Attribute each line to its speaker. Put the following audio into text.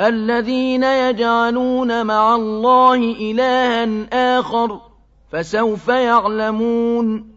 Speaker 1: الذين يجعلون مع الله إلها آخر فسوف يعلمون